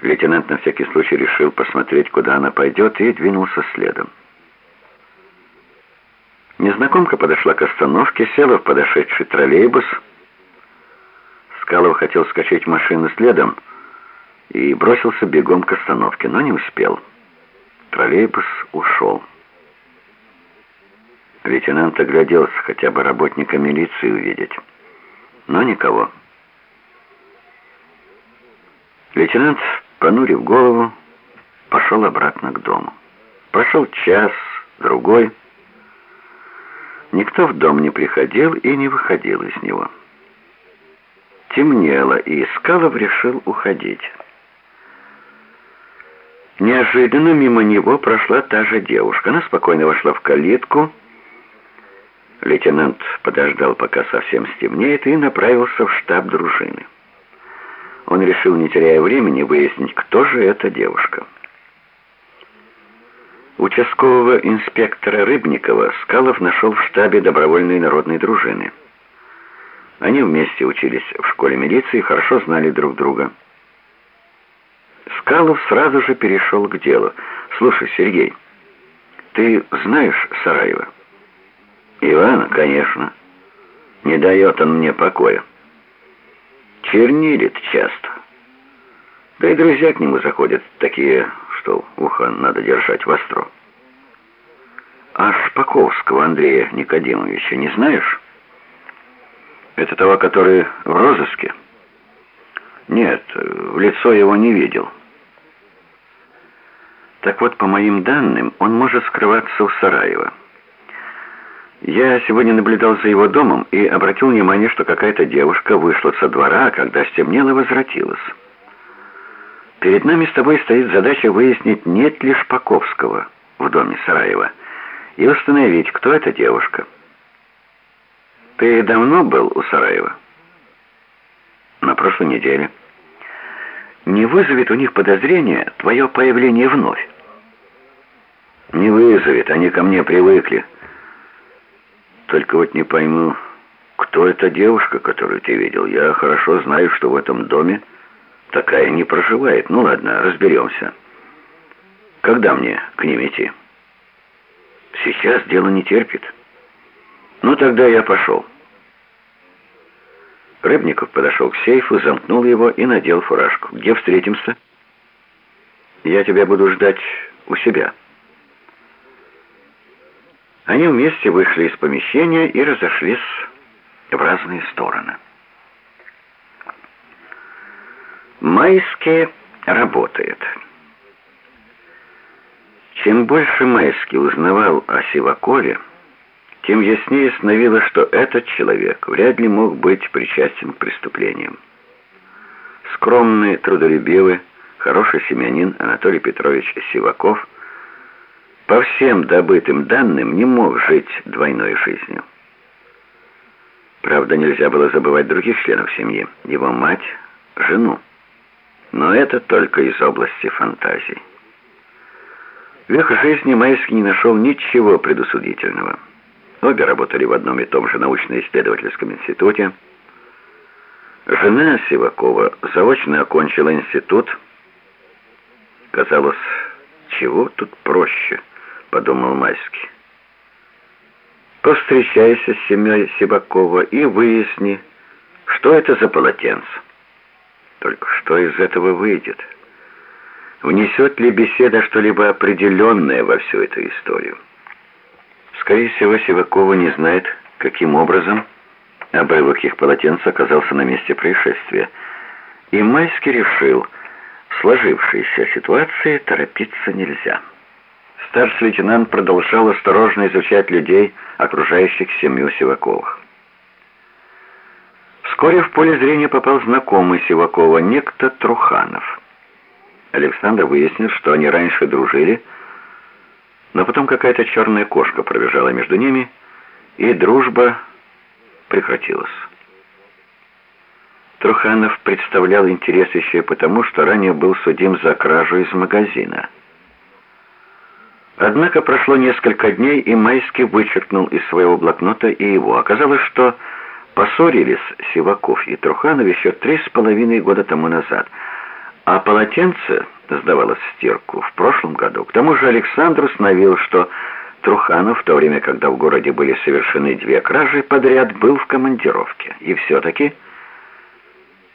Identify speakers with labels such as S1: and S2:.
S1: Лейтенант на всякий случай решил посмотреть, куда она пойдет, и двинулся следом. Незнакомка подошла к остановке, села в подошедший троллейбус. Скалов хотел скачать машину следом и бросился бегом к остановке, но не успел. Троллейбус ушел. Лейтенант огляделся, хотя бы работника милиции увидеть. Но никого. Лейтенант, понурив голову, пошел обратно к дому. Прошел час, другой. Никто в дом не приходил и не выходил из него. Темнело, и Искалов решил уходить. Неожиданно мимо него прошла та же девушка. Она спокойно вошла в калитку, Лейтенант подождал, пока совсем стемнеет, и направился в штаб дружины. Он решил, не теряя времени, выяснить, кто же эта девушка. Участкового инспектора Рыбникова Скалов нашел в штабе добровольной народной дружины. Они вместе учились в школе милиции и хорошо знали друг друга. Скалов сразу же перешел к делу. «Слушай, Сергей, ты знаешь Сараева?» Ивана, конечно. Не дает он мне покоя. Чернилит часто. Да и друзья к нему заходят такие, что ухо надо держать востро. А Шпаковского Андрея Никодимовича не знаешь? Это того, который в розыске? Нет, в лицо его не видел. Так вот, по моим данным, он может скрываться у Сараева. Я сегодня наблюдал за его домом и обратил внимание, что какая-то девушка вышла со двора, а когда стемнело, возвратилась. Перед нами с тобой стоит задача выяснить, нет ли Шпаковского в доме Сараева и установить, кто эта девушка. Ты давно был у Сараева? На прошлой неделе. Не вызовет у них подозрения твое появление вновь? Не вызовет, они ко мне привыкли. Только вот не пойму, кто эта девушка, которую ты видел. Я хорошо знаю, что в этом доме такая не проживает. Ну ладно, разберемся. Когда мне к ним идти? Сейчас дело не терпит. Ну тогда я пошел. Рыбников подошел к сейфу, замкнул его и надел фуражку. «Где встретимся?» «Я тебя буду ждать у себя». Они вместе вышли из помещения и разошлись в разные стороны. Майский работает. Чем больше Майский узнавал о Сиваколе, тем яснее становилось, что этот человек вряд ли мог быть причастен к преступлениям. Скромный, трудолюбивый, хороший семьянин Анатолий Петрович Сиваков – по всем добытым данным не мог жить двойной жизнью. Правда, нельзя было забывать других членов семьи, его мать, жену. Но это только из области фантазий. В их жизни Майский не нашел ничего предусудительного. Обе работали в одном и том же научно-исследовательском институте. Жена Сивакова заочно окончила институт. Казалось, чего тут проще –— подумал Майский. «Повстречайся с семьей Сибакова и выясни, что это за полотенце. Только что из этого выйдет? Внесет ли беседа что-либо определенное во всю эту историю? Скорее всего, Сивакова не знает, каким образом обрывок их полотенца оказался на месте происшествия. И Майский решил, в сложившейся ситуации торопиться нельзя». Старший лейтенант продолжал осторожно изучать людей, окружающих семью Сиваковых. Вскоре в поле зрения попал знакомый Сивакова, некто Труханов. Александр выяснил, что они раньше дружили, но потом какая-то черная кошка пробежала между ними, и дружба прекратилась. Труханов представлял интерес еще и потому, что ранее был судим за кражу из магазина. Однако прошло несколько дней, и Майский вычеркнул из своего блокнота и его. Оказалось, что поссорились Сиваков и Труханов еще три с половиной года тому назад, А полотенце сдавалось в стирку в прошлом году. К тому же Александр установил, что Труханов в то время, когда в городе были совершены две кражи подряд, был в командировке. И все-таки...